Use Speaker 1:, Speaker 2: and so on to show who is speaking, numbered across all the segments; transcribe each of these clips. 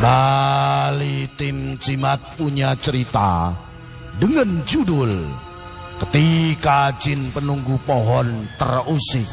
Speaker 1: Kembali tim Cimat punya cerita dengan judul Ketika Jin Penunggu Pohon Terusik.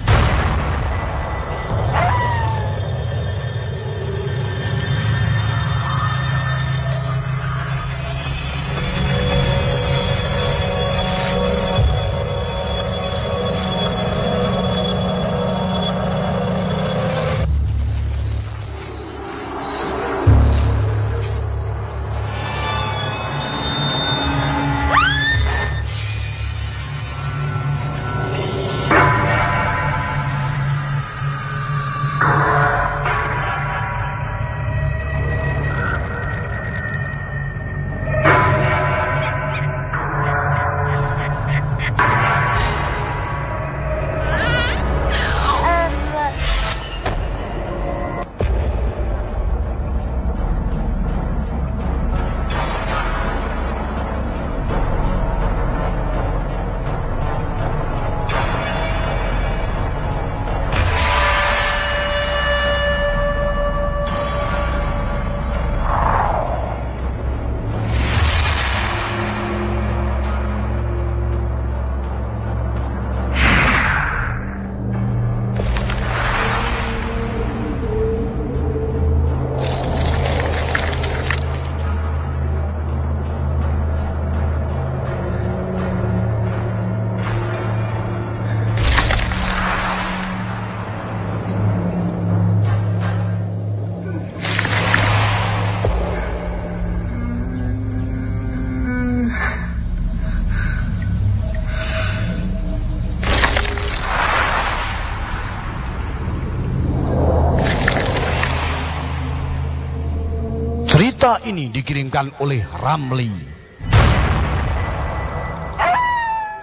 Speaker 1: Ini dikirimkan oleh Ramli.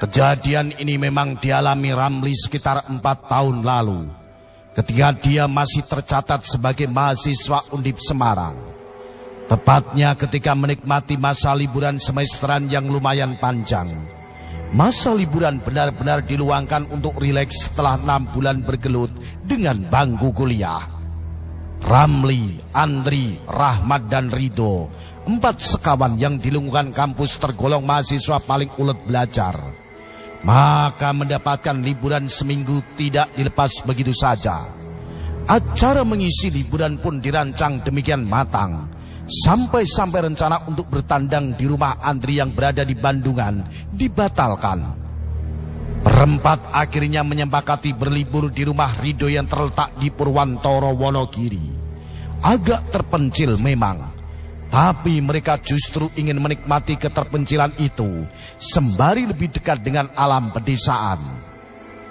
Speaker 1: Kejadian ini memang dialami Ramli sekitar empat tahun lalu. Ketika dia masih tercatat sebagai mahasiswa Undip Semarang. Tepatnya ketika menikmati masa liburan semesteran yang lumayan panjang. Masa liburan benar-benar diluangkan untuk rileks setelah enam bulan bergelut dengan bangku kuliah. Ramli, Andri, Rahmat, dan Rido. Empat sekawan yang di lingkungan kampus tergolong mahasiswa paling ulet belajar. Maka mendapatkan liburan seminggu tidak dilepas begitu saja. Acara mengisi liburan pun dirancang demikian matang. Sampai-sampai rencana untuk bertandang di rumah Andri yang berada di Bandungan dibatalkan. Berempat akhirnya menyempakati berlibur di rumah Rido yang terletak di Purwantoro Wonogiri. Agak terpencil memang, tapi mereka justru ingin menikmati keterpencilan itu sembari lebih dekat dengan alam pedesaan.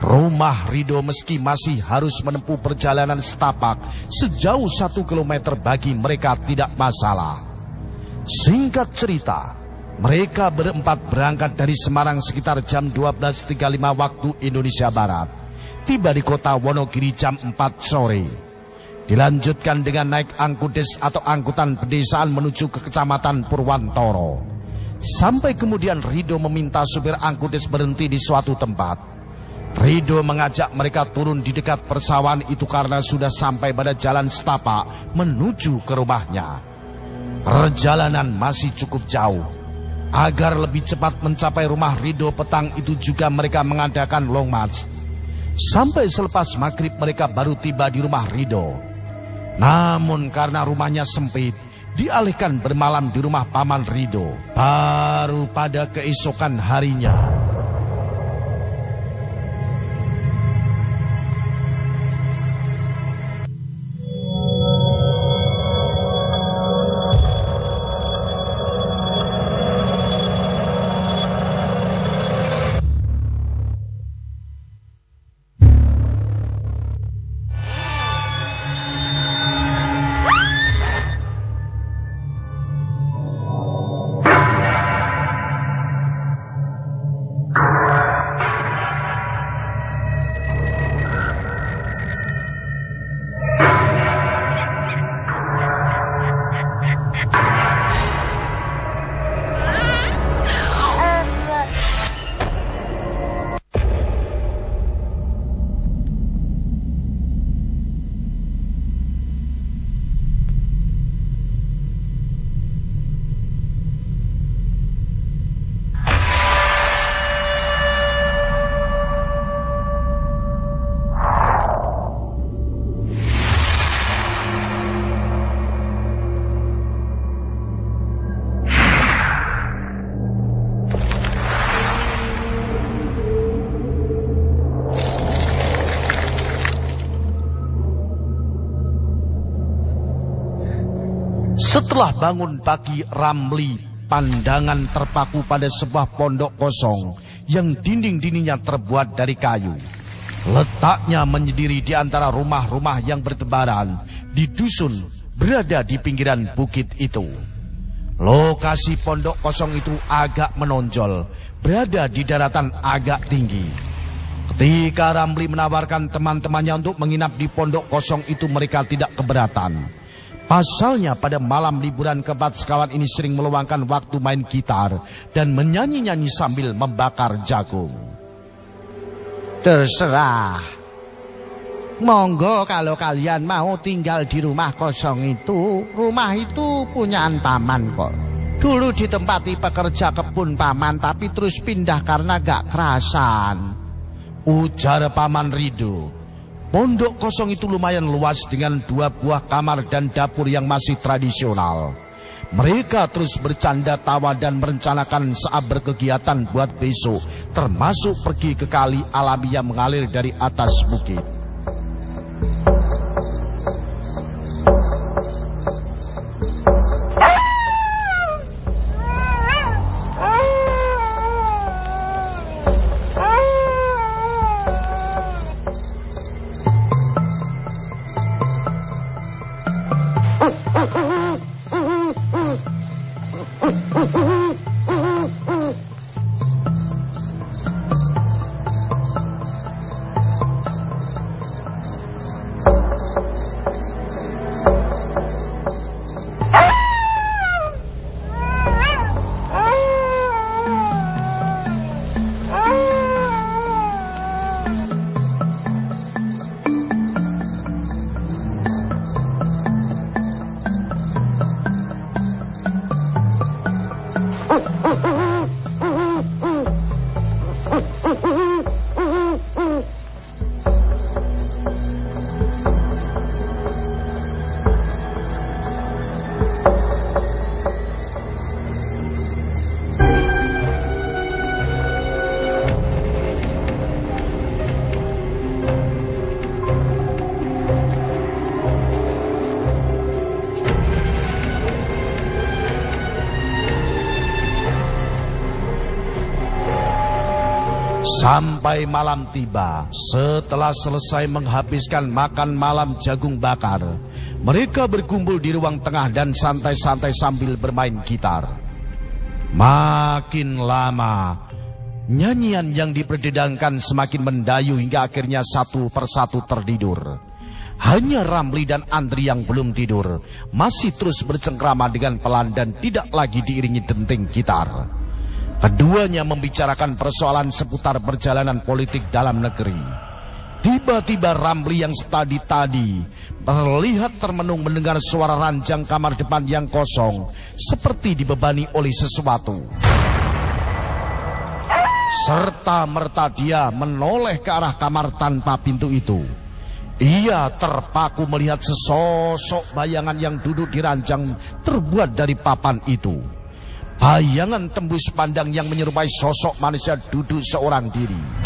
Speaker 1: Rumah Rido meski masih harus menempuh perjalanan setapak sejauh satu kilometer bagi mereka tidak masalah. Singkat cerita, mereka berempat berangkat dari Semarang sekitar jam 12.35 waktu Indonesia Barat. Tiba di kota Wonogiri jam 4 sore. Dilanjutkan dengan naik angkudes atau angkutan pedesaan menuju ke kecamatan Purwantoro. Sampai kemudian Rido meminta supir angkudes berhenti di suatu tempat. Rido mengajak mereka turun di dekat persawahan itu karena sudah sampai pada jalan setapak menuju ke rumahnya. Perjalanan masih cukup jauh. Agar lebih cepat mencapai rumah Rido petang itu juga mereka mengadakan long march. Sampai selepas maghrib mereka baru tiba di rumah Rido. Namun karena rumahnya sempit, dialihkan bermalam di rumah paman Rido. Baru pada keesokan harinya. Setelah bangun pagi Ramli, pandangan terpaku pada sebuah pondok kosong yang dinding-dindingnya terbuat dari kayu. Letaknya menyendiri di antara rumah-rumah yang bertebaran di dusun berada di pinggiran bukit itu. Lokasi pondok kosong itu agak menonjol, berada di daratan agak tinggi. Ketika Ramli menawarkan teman-temannya untuk menginap di pondok kosong itu mereka tidak keberatan. Pasalnya pada malam liburan keempat sekawan ini sering meluangkan waktu main gitar dan menyanyi-nyanyi sambil membakar jagung.
Speaker 2: Terserah. Monggo kalau kalian mau tinggal di rumah kosong itu, rumah itu punyaan paman kok. Dulu ditempati pekerja kebun paman tapi terus pindah karena gak kerasan.
Speaker 1: Ujar paman Rido. Pondok kosong itu lumayan luas dengan dua buah kamar dan dapur yang masih tradisional. Mereka terus bercanda tawa dan merencanakan saat berkegiatan buat besok, termasuk pergi ke kali alami yang mengalir dari atas bukit. Sampai malam tiba, setelah selesai menghabiskan makan malam jagung bakar, mereka berkumpul di ruang tengah dan santai-santai sambil bermain gitar. Makin lama, nyanyian yang diperdedangkan semakin mendayu hingga akhirnya satu persatu tertidur. Hanya Ramli dan Andri yang belum tidur, masih terus bercengkrama dengan pelan dan tidak lagi diiringi denting gitar. Keduanya membicarakan persoalan seputar perjalanan politik dalam negeri. Tiba-tiba Ramli yang tadi-tadi terlihat termenung mendengar suara ranjang kamar depan yang kosong seperti dibebani oleh sesuatu. Serta merta dia menoleh ke arah kamar tanpa pintu itu. Ia terpaku melihat sesosok bayangan yang duduk di ranjang terbuat dari papan itu. Bayangan tembus pandang yang menyerupai sosok manusia duduk seorang diri.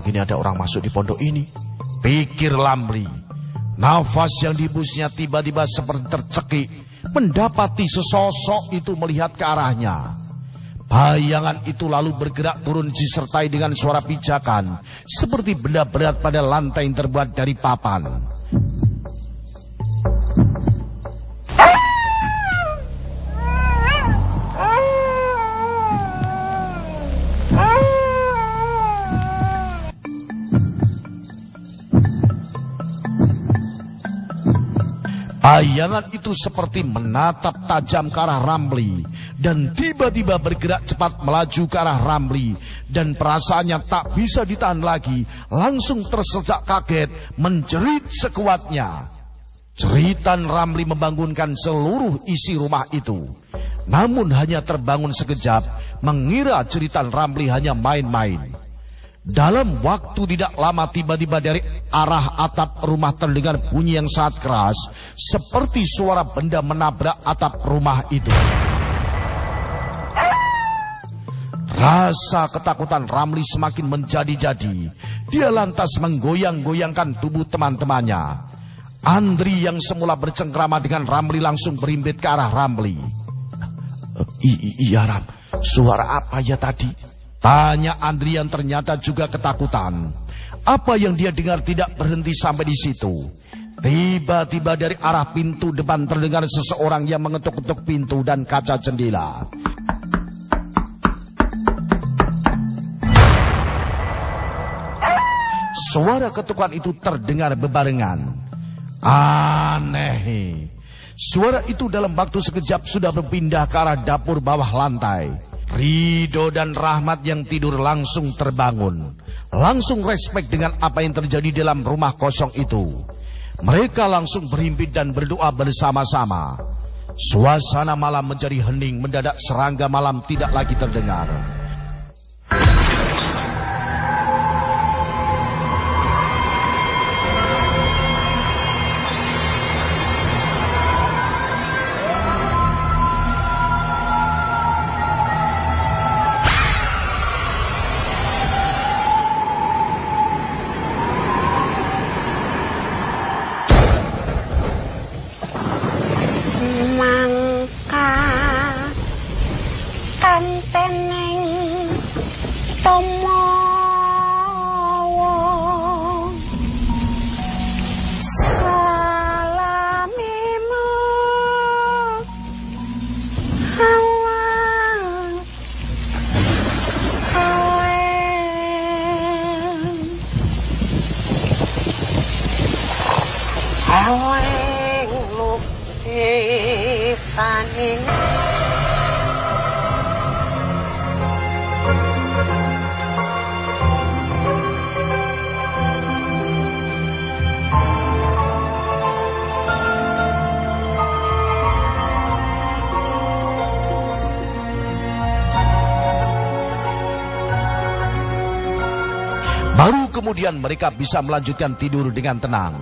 Speaker 1: Begini ada orang masuk di pondok ini? Pikir Lamri. Nafas yang dibusnya tiba-tiba seperti tercekik. Mendapati sesosok itu melihat ke arahnya. Bayangan itu lalu bergerak turun disertai dengan suara pijakan. Seperti benda berat pada lantai yang terbuat dari papan. Bayangan itu seperti menatap tajam ke arah Ramli dan tiba-tiba bergerak cepat melaju ke arah Ramli dan perasaannya tak bisa ditahan lagi, langsung tersejak kaget, menjerit sekuatnya. Ceritan Ramli membangunkan seluruh isi rumah itu. Namun hanya terbangun sekejap, mengira ceritan Ramli hanya main-main. Dalam waktu tidak lama tiba-tiba dari arah atap rumah terdengar bunyi yang sangat keras seperti suara benda menabrak atap rumah itu. Rasa ketakutan Ramli semakin menjadi-jadi. Dia lantas menggoyang-goyangkan tubuh teman-temannya. Andri yang semula bercengkrama dengan Ramli langsung berimbit ke arah Ramli. Iya Ram, suara apa ya tadi? Tanya Andrian ternyata juga ketakutan. Apa yang dia dengar tidak berhenti sampai di situ. Tiba-tiba dari arah pintu depan terdengar seseorang yang mengetuk-ketuk pintu dan kaca jendela. Suara ketukan itu terdengar bebarengan. Aneh. Suara itu dalam waktu sekejap sudah berpindah ke arah dapur bawah lantai. Ridho dan Rahmat yang tidur langsung terbangun. Langsung respek dengan apa yang terjadi dalam rumah kosong itu. Mereka langsung berhimpit dan berdoa bersama-sama. Suasana malam menjadi hening mendadak serangga malam tidak lagi terdengar. Baru kemudian mereka bisa melanjutkan tidur dengan tenang.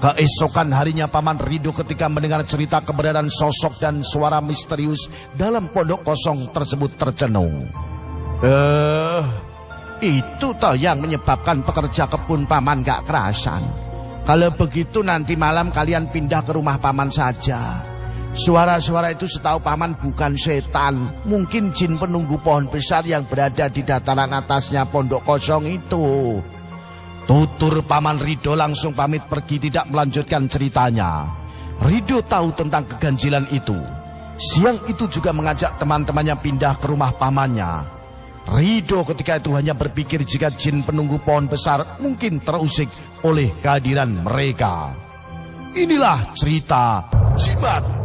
Speaker 1: Keesokan harinya Paman Rido ketika mendengar cerita keberadaan sosok dan suara misterius dalam pondok kosong tersebut tercenung.
Speaker 2: Eh, itu toh yang menyebabkan pekerja kebun Paman gak kerasan. Kalau begitu nanti malam kalian pindah ke rumah Paman saja. Suara-suara itu setahu paman bukan setan, mungkin jin penunggu pohon besar yang berada di dataran atasnya pondok kosong itu.
Speaker 1: Tutur paman Rido langsung pamit pergi tidak melanjutkan ceritanya. Rido tahu tentang keganjilan itu. Siang itu juga mengajak teman-temannya pindah ke rumah pamannya. Rido ketika itu hanya berpikir jika jin penunggu pohon besar mungkin terusik oleh kehadiran mereka. Inilah cerita Jimat